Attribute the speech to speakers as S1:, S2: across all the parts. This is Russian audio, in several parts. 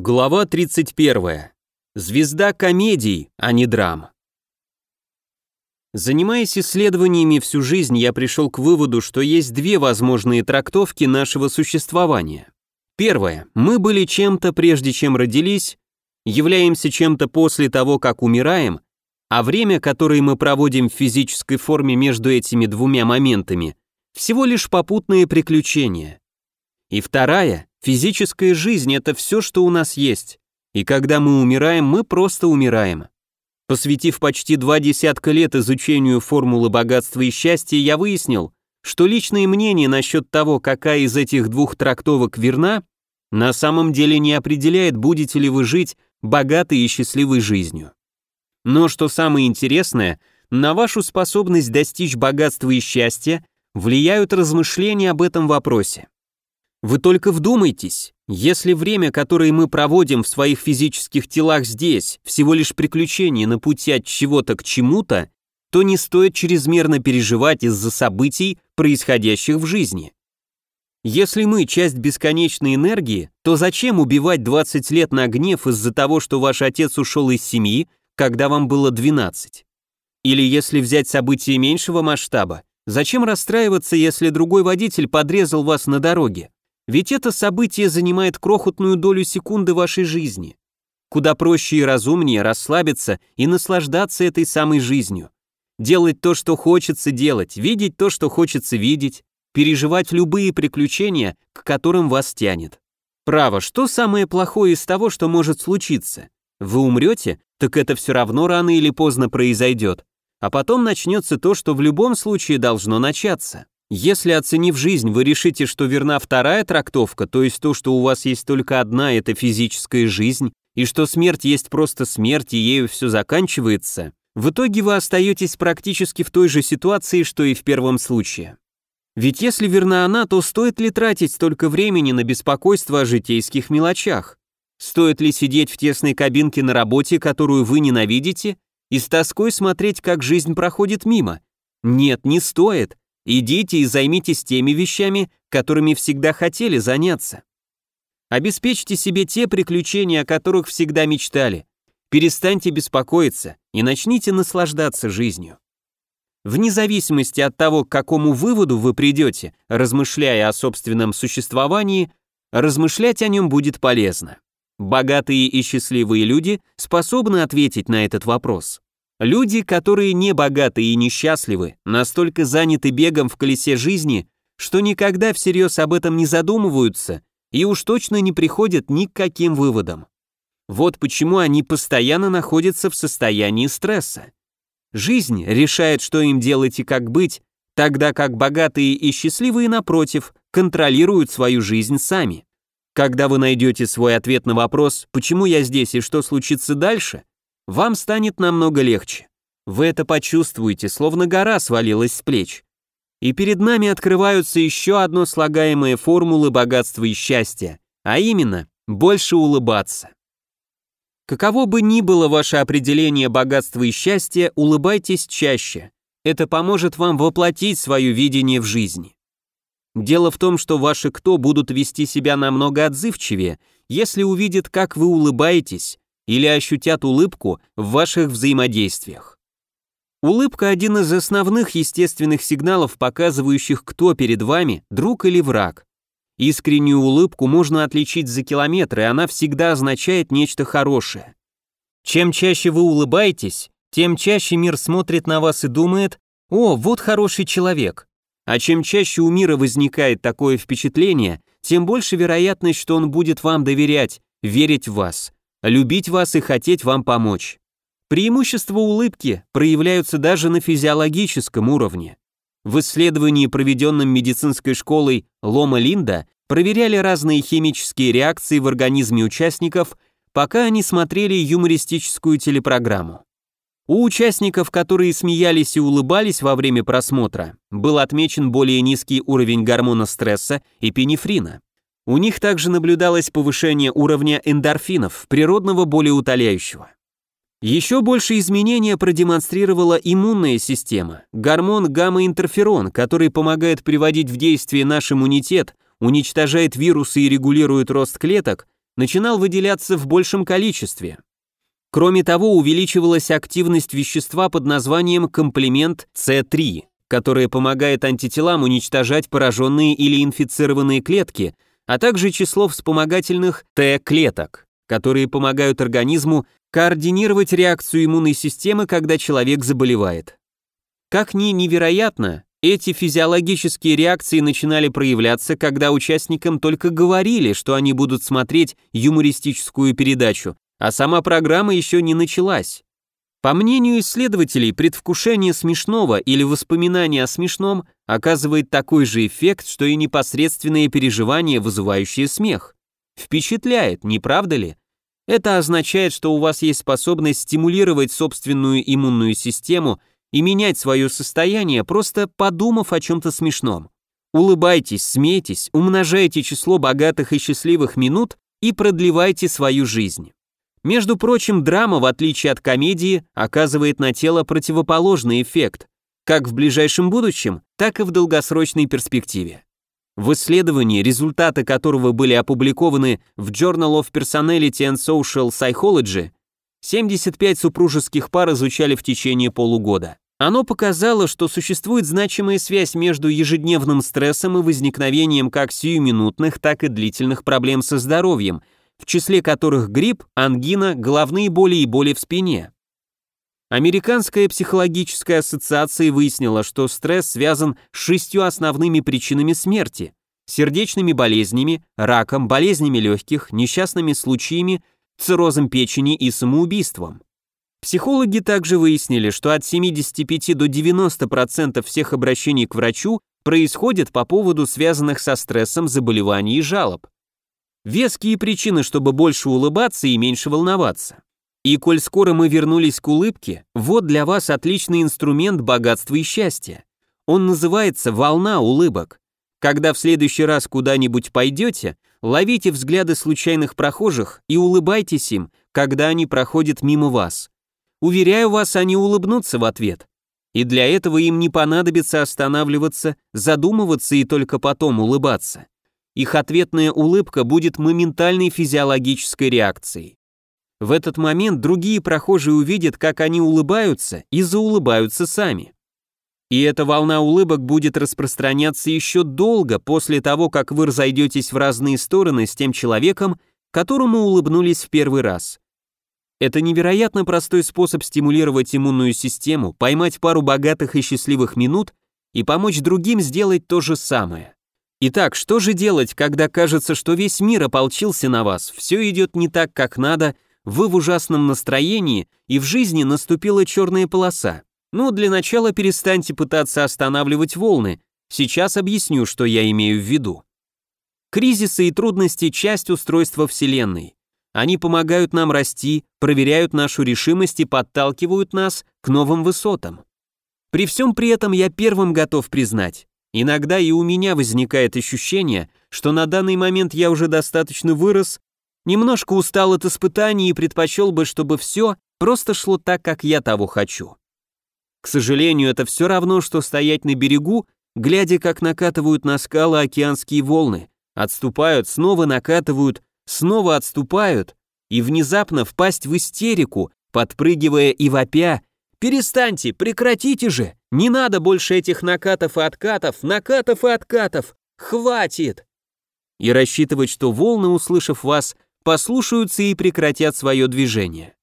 S1: Глава 31. Звезда комедий, а не драм. Занимаясь исследованиями всю жизнь, я пришел к выводу, что есть две возможные трактовки нашего существования. Первое. Мы были чем-то прежде чем родились, являемся чем-то после того, как умираем, а время, которое мы проводим в физической форме между этими двумя моментами, всего лишь попутные приключения. И вторая, физическая жизнь – это все, что у нас есть. И когда мы умираем, мы просто умираем. Посвятив почти два десятка лет изучению формулы богатства и счастья, я выяснил, что личное мнение насчет того, какая из этих двух трактовок верна, на самом деле не определяет, будете ли вы жить богатой и счастливой жизнью. Но что самое интересное, на вашу способность достичь богатства и счастья влияют размышления об этом вопросе. Вы только вдумайтесь, если время, которое мы проводим в своих физических телах здесь, всего лишь приключение на пути от чего-то к чему-то, то не стоит чрезмерно переживать из-за событий, происходящих в жизни. Если мы часть бесконечной энергии, то зачем убивать 20 лет на гнев из-за того, что ваш отец ушел из семьи, когда вам было 12? Или если взять события меньшего масштаба, зачем расстраиваться, если другой водитель подрезал вас на дороге? Ведь это событие занимает крохотную долю секунды вашей жизни. Куда проще и разумнее расслабиться и наслаждаться этой самой жизнью. Делать то, что хочется делать, видеть то, что хочется видеть, переживать любые приключения, к которым вас тянет. Право, что самое плохое из того, что может случиться? Вы умрете, так это все равно рано или поздно произойдет. А потом начнется то, что в любом случае должно начаться. Если, оценив жизнь, вы решите, что верна вторая трактовка, то есть то, что у вас есть только одна, это физическая жизнь, и что смерть есть просто смерть, и ею все заканчивается, в итоге вы остаетесь практически в той же ситуации, что и в первом случае. Ведь если верна она, то стоит ли тратить столько времени на беспокойство о житейских мелочах? Стоит ли сидеть в тесной кабинке на работе, которую вы ненавидите, и с тоской смотреть, как жизнь проходит мимо? Нет, не стоит. Идите и займитесь теми вещами, которыми всегда хотели заняться. Обеспечьте себе те приключения, о которых всегда мечтали. Перестаньте беспокоиться и начните наслаждаться жизнью. Вне зависимости от того, к какому выводу вы придете, размышляя о собственном существовании, размышлять о нем будет полезно. Богатые и счастливые люди способны ответить на этот вопрос. Люди, которые не богаты и несчастливы, настолько заняты бегом в колесе жизни, что никогда всерьез об этом не задумываются и уж точно не приходят ни к каким выводам. Вот почему они постоянно находятся в состоянии стресса. Жизнь решает, что им делать и как быть, тогда как богатые и счастливые, напротив, контролируют свою жизнь сами. Когда вы найдете свой ответ на вопрос «почему я здесь и что случится дальше?», вам станет намного легче. Вы это почувствуете, словно гора свалилась с плеч. И перед нами открываются еще одно слагаемые формулы богатства и счастья, а именно больше улыбаться. Каково бы ни было ваше определение богатства и счастья, улыбайтесь чаще. Это поможет вам воплотить свое видение в жизни. Дело в том, что ваши кто будут вести себя намного отзывчивее, если увидят, как вы улыбаетесь, или ощутят улыбку в ваших взаимодействиях. Улыбка – один из основных естественных сигналов, показывающих, кто перед вами, друг или враг. Искреннюю улыбку можно отличить за километры, она всегда означает нечто хорошее. Чем чаще вы улыбаетесь, тем чаще мир смотрит на вас и думает «О, вот хороший человек». А чем чаще у мира возникает такое впечатление, тем больше вероятность, что он будет вам доверять, верить в вас любить вас и хотеть вам помочь. Преимущества улыбки проявляются даже на физиологическом уровне. В исследовании, проведенном медицинской школой Лома Линда, проверяли разные химические реакции в организме участников, пока они смотрели юмористическую телепрограмму. У участников, которые смеялись и улыбались во время просмотра, был отмечен более низкий уровень гормона стресса и пенифрина. У них также наблюдалось повышение уровня эндорфинов, природного болеутоляющего. Еще больше изменения продемонстрировала иммунная система, гормон гамма-интерферон, который помогает приводить в действие наш иммунитет, уничтожает вирусы и регулирует рост клеток, начинал выделяться в большем количестве. Кроме того, увеличивалась активность вещества под названием комплемент С3, которое помогает антителам уничтожать пораженные или инфицированные клетки, а также число вспомогательных Т-клеток, которые помогают организму координировать реакцию иммунной системы, когда человек заболевает. Как ни невероятно, эти физиологические реакции начинали проявляться, когда участникам только говорили, что они будут смотреть юмористическую передачу, а сама программа еще не началась. По мнению исследователей, предвкушение смешного или воспоминание о смешном оказывает такой же эффект, что и непосредственное переживание, вызывающее смех. Впечатляет, не правда ли? Это означает, что у вас есть способность стимулировать собственную иммунную систему и менять свое состояние, просто подумав о чем-то смешном. Улыбайтесь, смейтесь, умножайте число богатых и счастливых минут и продлевайте свою жизнь. Между прочим, драма, в отличие от комедии, оказывает на тело противоположный эффект, как в ближайшем будущем, так и в долгосрочной перспективе. В исследовании, результаты которого были опубликованы в Journal of Personality and Social Psychology, 75 супружеских пар изучали в течение полугода. Оно показало, что существует значимая связь между ежедневным стрессом и возникновением как сиюминутных, так и длительных проблем со здоровьем, в числе которых грипп, ангина, головные боли и боли в спине. Американская психологическая ассоциация выяснила, что стресс связан с шестью основными причинами смерти – сердечными болезнями, раком, болезнями легких, несчастными случаями, циррозом печени и самоубийством. Психологи также выяснили, что от 75 до 90% всех обращений к врачу происходит по поводу связанных со стрессом заболеваний и жалоб. Веские причины, чтобы больше улыбаться и меньше волноваться. И коль скоро мы вернулись к улыбке, вот для вас отличный инструмент богатства и счастья. Он называется «волна улыбок». Когда в следующий раз куда-нибудь пойдете, ловите взгляды случайных прохожих и улыбайтесь им, когда они проходят мимо вас. Уверяю вас, они улыбнутся в ответ. И для этого им не понадобится останавливаться, задумываться и только потом улыбаться. Их ответная улыбка будет моментальной физиологической реакцией. В этот момент другие прохожие увидят, как они улыбаются и заулыбаются сами. И эта волна улыбок будет распространяться еще долго после того, как вы разойдетесь в разные стороны с тем человеком, которому улыбнулись в первый раз. Это невероятно простой способ стимулировать иммунную систему, поймать пару богатых и счастливых минут и помочь другим сделать то же самое. Итак, что же делать, когда кажется, что весь мир ополчился на вас, все идет не так, как надо, вы в ужасном настроении и в жизни наступила черная полоса? Ну, для начала перестаньте пытаться останавливать волны. Сейчас объясню, что я имею в виду. Кризисы и трудности – часть устройства Вселенной. Они помогают нам расти, проверяют нашу решимость и подталкивают нас к новым высотам. При всем при этом я первым готов признать, иногда и у меня возникает ощущение, что на данный момент я уже достаточно вырос, немножко устал от испытаний и предпочел бы, чтобы все просто шло так, как я того хочу. К сожалению, это все равно, что стоять на берегу, глядя, как накатывают на скалы океанские волны, отступают, снова накатывают, снова отступают и внезапно впасть в истерику, подпрыгивая и вопя «Перестаньте, прекратите же! Не надо больше этих накатов и откатов, накатов и откатов! Хватит!» И рассчитывать, что волны, услышав вас, послушаются и прекратят свое движение.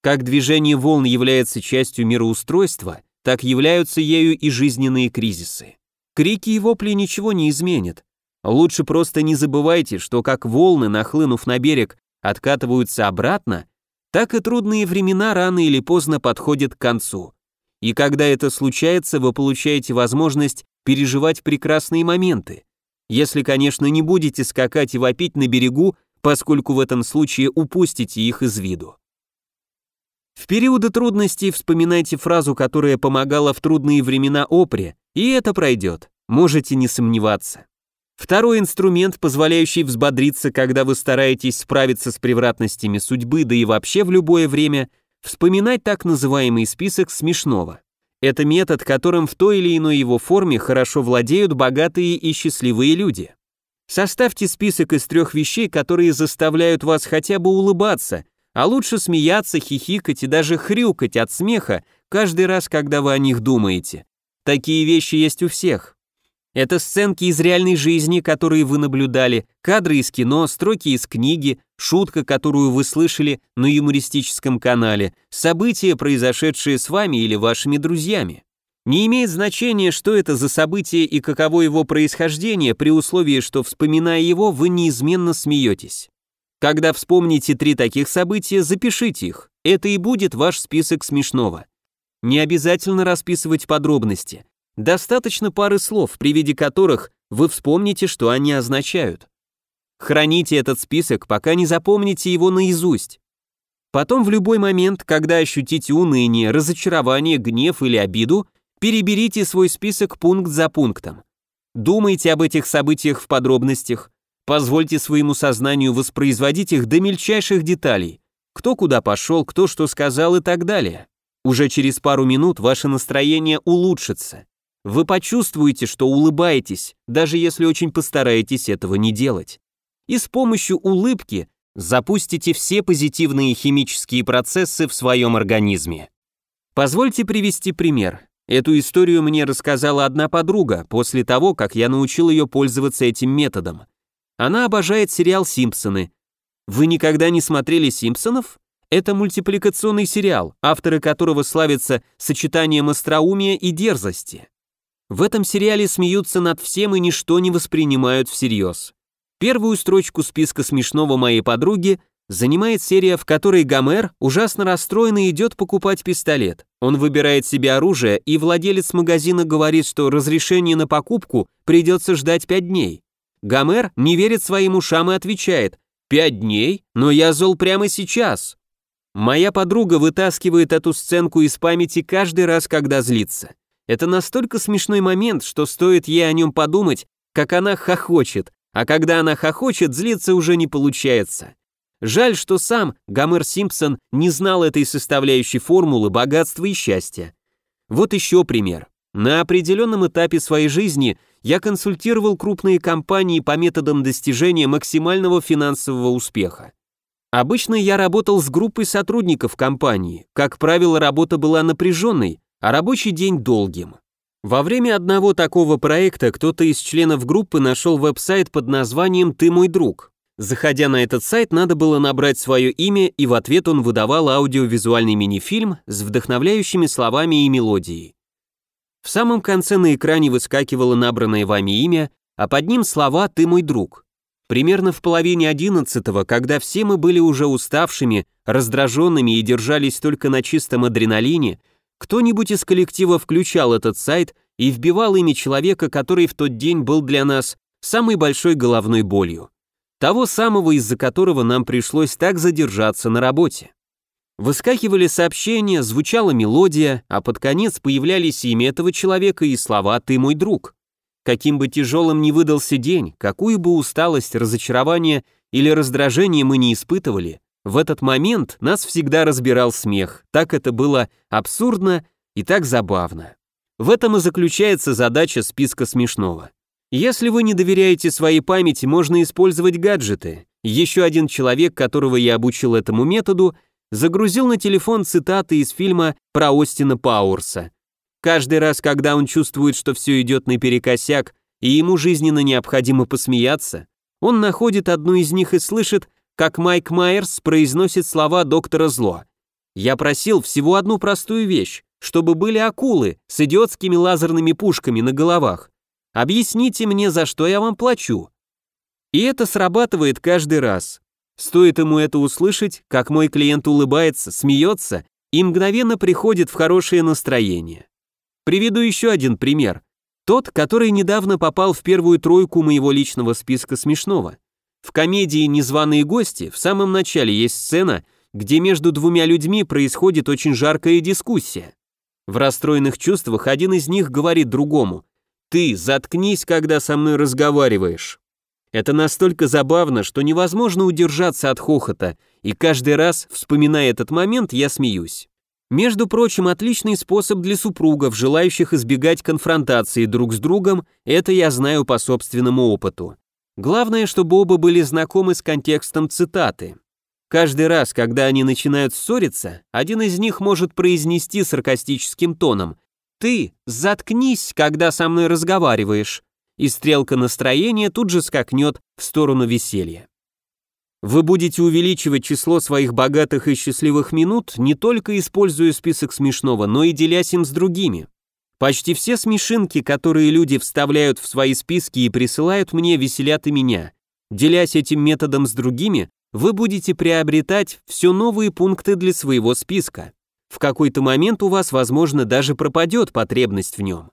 S1: Как движение волн является частью мироустройства, так являются ею и жизненные кризисы. Крики и вопли ничего не изменят, Лучше просто не забывайте, что как волны, нахлынув на берег, откатываются обратно, так и трудные времена рано или поздно подходят к концу. И когда это случается, вы получаете возможность переживать прекрасные моменты. Если, конечно, не будете скакать и вопить на берегу, поскольку в этом случае упустите их из виду. В периоды трудностей вспоминайте фразу, которая помогала в трудные времена Опре, и это пройдет, можете не сомневаться. Второй инструмент, позволяющий взбодриться, когда вы стараетесь справиться с превратностями судьбы, да и вообще в любое время, вспоминать так называемый список смешного. Это метод, которым в той или иной его форме хорошо владеют богатые и счастливые люди. Составьте список из трех вещей, которые заставляют вас хотя бы улыбаться, а лучше смеяться, хихикать и даже хрюкать от смеха каждый раз, когда вы о них думаете. Такие вещи есть у всех. Это сценки из реальной жизни, которые вы наблюдали, кадры из кино, строки из книги, шутка, которую вы слышали на юмористическом канале, события, произошедшие с вами или вашими друзьями. Не имеет значения, что это за событие и каково его происхождение, при условии, что, вспоминая его, вы неизменно смеетесь. Когда вспомните три таких события, запишите их. Это и будет ваш список смешного. Не обязательно расписывать подробности. Достаточно пары слов, при виде которых вы вспомните, что они означают. Храните этот список, пока не запомните его наизусть. Потом в любой момент, когда ощутите уныние, разочарование, гнев или обиду, переберите свой список пункт за пунктом. Думайте об этих событиях в подробностях, позвольте своему сознанию воспроизводить их до мельчайших деталей, кто куда пошел, кто что сказал и так далее. Уже через пару минут ваше настроение улучшится. Вы почувствуете, что улыбаетесь, даже если очень постараетесь этого не делать. И с помощью улыбки запустите все позитивные химические процессы в своем организме. Позвольте привести пример. Эту историю мне рассказала одна подруга после того, как я научил ее пользоваться этим методом. Она обожает сериал «Симпсоны». Вы никогда не смотрели «Симпсонов»? Это мультипликационный сериал, авторы которого славятся сочетанием остроумия и дерзости. В этом сериале смеются над всем и ничто не воспринимают всерьез. Первую строчку списка смешного моей подруги занимает серия, в которой Гомер ужасно расстроенный идет покупать пистолет. Он выбирает себе оружие, и владелец магазина говорит, что разрешение на покупку придется ждать пять дней. Гомер не верит своим ушам и отвечает «Пять дней? Но я зол прямо сейчас». Моя подруга вытаскивает эту сценку из памяти каждый раз, когда злится. Это настолько смешной момент, что стоит ей о нем подумать, как она хохочет, а когда она хохочет, злиться уже не получается. Жаль, что сам Гомер Симпсон не знал этой составляющей формулы богатства и счастья. Вот еще пример. На определенном этапе своей жизни я консультировал крупные компании по методам достижения максимального финансового успеха. Обычно я работал с группой сотрудников компании. Как правило, работа была напряженной, а рабочий день долгим. Во время одного такого проекта кто-то из членов группы нашел веб-сайт под названием «Ты мой друг». Заходя на этот сайт, надо было набрать свое имя, и в ответ он выдавал аудиовизуальный мини-фильм с вдохновляющими словами и мелодией. В самом конце на экране выскакивало набранное вами имя, а под ним слова «Ты мой друг». Примерно в половине одиннадцатого, когда все мы были уже уставшими, раздраженными и держались только на чистом адреналине, кто-нибудь из коллектива включал этот сайт и вбивал имя человека, который в тот день был для нас самой большой головной болью. Того самого, из-за которого нам пришлось так задержаться на работе. Выскакивали сообщения, звучала мелодия, а под конец появлялись имя этого человека и слова «ты мой друг». Каким бы тяжелым ни выдался день, какую бы усталость, разочарование или раздражение мы не испытывали, в этот момент нас всегда разбирал смех, так это было абсурдно и так забавно. В этом и заключается задача списка смешного. Если вы не доверяете своей памяти, можно использовать гаджеты. Еще один человек, которого я обучил этому методу, загрузил на телефон цитаты из фильма про Остина Пауэрса. Каждый раз, когда он чувствует, что все идет наперекосяк, и ему жизненно необходимо посмеяться, он находит одну из них и слышит, как Майк Майерс произносит слова доктора Зло. «Я просил всего одну простую вещь, чтобы были акулы с идиотскими лазерными пушками на головах. Объясните мне, за что я вам плачу». И это срабатывает каждый раз. Стоит ему это услышать, как мой клиент улыбается, смеется и мгновенно приходит в хорошее настроение. Приведу еще один пример. Тот, который недавно попал в первую тройку моего личного списка смешного. В комедии «Незваные гости» в самом начале есть сцена, где между двумя людьми происходит очень жаркая дискуссия. В расстроенных чувствах один из них говорит другому «Ты заткнись, когда со мной разговариваешь». Это настолько забавно, что невозможно удержаться от хохота, и каждый раз, вспоминая этот момент, я смеюсь. Между прочим, отличный способ для супругов, желающих избегать конфронтации друг с другом, это я знаю по собственному опыту. Главное, чтобы оба были знакомы с контекстом цитаты. Каждый раз, когда они начинают ссориться, один из них может произнести саркастическим тоном «Ты заткнись, когда со мной разговариваешь», и стрелка настроения тут же скакнет в сторону веселья. Вы будете увеличивать число своих богатых и счастливых минут, не только используя список смешного, но и делясь им с другими. Почти все смешинки, которые люди вставляют в свои списки и присылают мне, веселят и меня. Делясь этим методом с другими, вы будете приобретать все новые пункты для своего списка. В какой-то момент у вас, возможно, даже пропадет потребность в нем.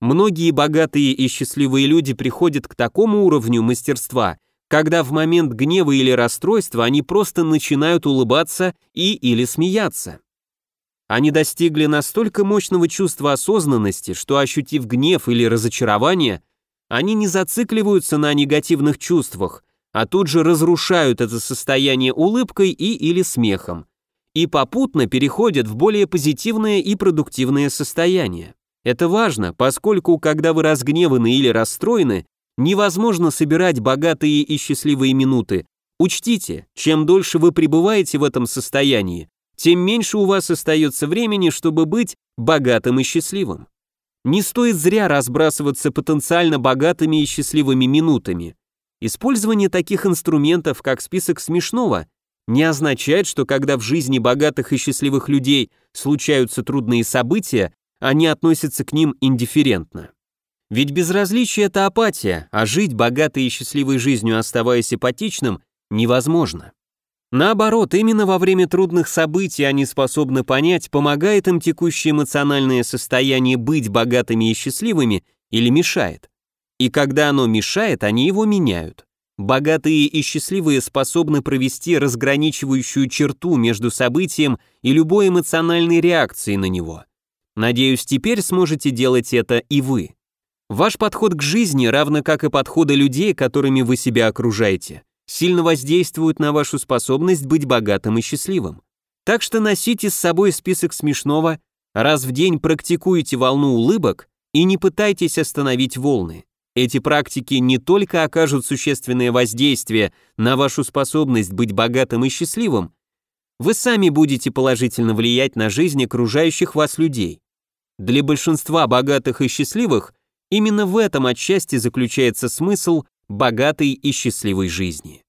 S1: Многие богатые и счастливые люди приходят к такому уровню мастерства, когда в момент гнева или расстройства они просто начинают улыбаться и или смеяться. Они достигли настолько мощного чувства осознанности, что ощутив гнев или разочарование, они не зацикливаются на негативных чувствах, а тут же разрушают это состояние улыбкой и или смехом, и попутно переходят в более позитивное и продуктивное состояние. Это важно, поскольку, когда вы разгневаны или расстроены, невозможно собирать богатые и счастливые минуты. Учтите, чем дольше вы пребываете в этом состоянии, тем меньше у вас остается времени, чтобы быть богатым и счастливым. Не стоит зря разбрасываться потенциально богатыми и счастливыми минутами. Использование таких инструментов, как список смешного, не означает, что когда в жизни богатых и счастливых людей случаются трудные события, они относятся к ним индифферентно. Ведь безразличие – это апатия, а жить богатой и счастливой жизнью, оставаясь апатичным, невозможно. Наоборот, именно во время трудных событий они способны понять, помогает им текущее эмоциональное состояние быть богатыми и счастливыми или мешает. И когда оно мешает, они его меняют. Богатые и счастливые способны провести разграничивающую черту между событием и любой эмоциональной реакцией на него. Надеюсь, теперь сможете делать это и вы. Ваш подход к жизни, равно как и подходы людей, которыми вы себя окружаете, сильно воздействуют на вашу способность быть богатым и счастливым. Так что носите с собой список смешного, раз в день практикуйте волну улыбок и не пытайтесь остановить волны. Эти практики не только окажут существенное воздействие на вашу способность быть богатым и счастливым, вы сами будете положительно влиять на жизнь окружающих вас людей. Для большинства богатых и счастливых именно в этом отчасти заключается смысл богатой и счастливой жизни.